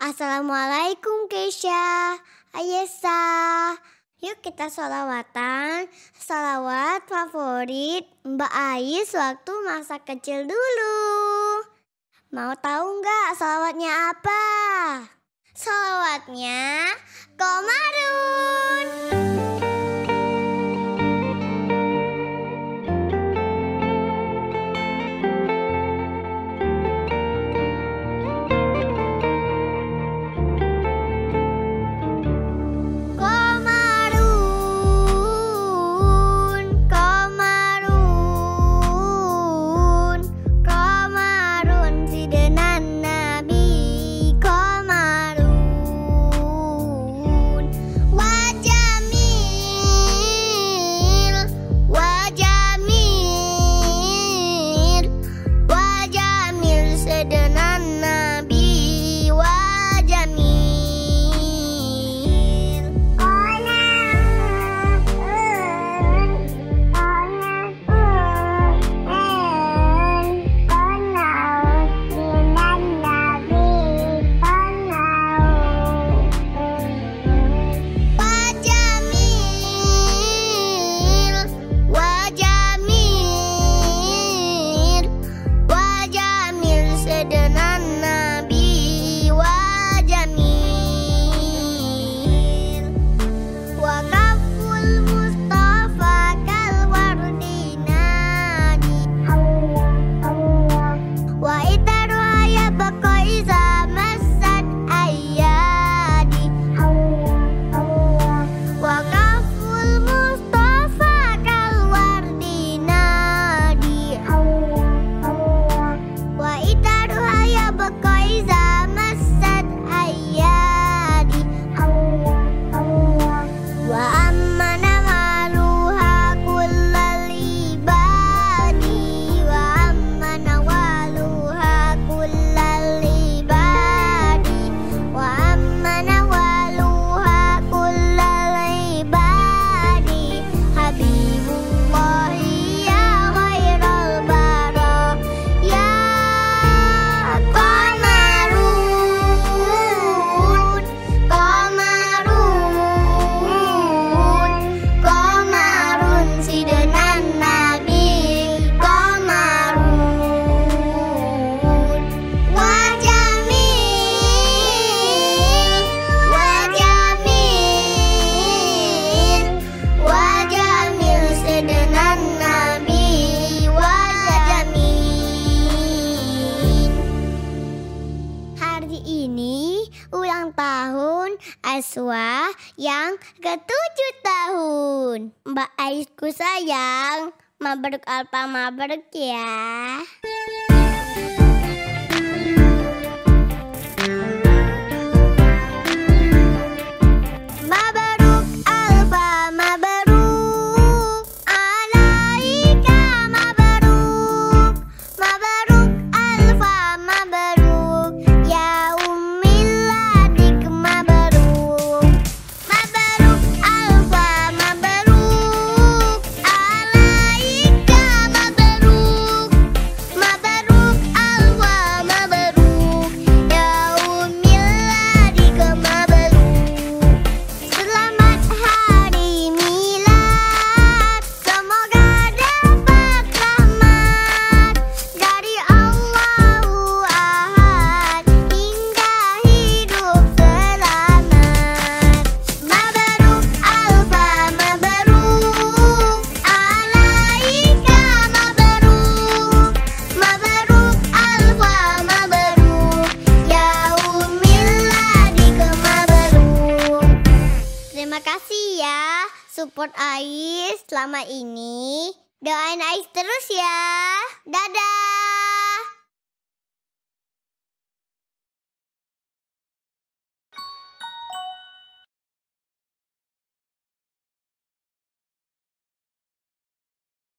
Assalamualaikum Keisha, Ayesa. Yuk kita sholawatan, sholawat favorit Mbak Ais waktu masa kecil dulu. Mau tahu nggak sholawatnya apa? Sholawatnya Komar. Aswa yang ketujuh tahun. Mbak Aisku sayang, mabruk alpa mabruk ya. Support Ais selama ini. Doain Ais terus ya. Dadah.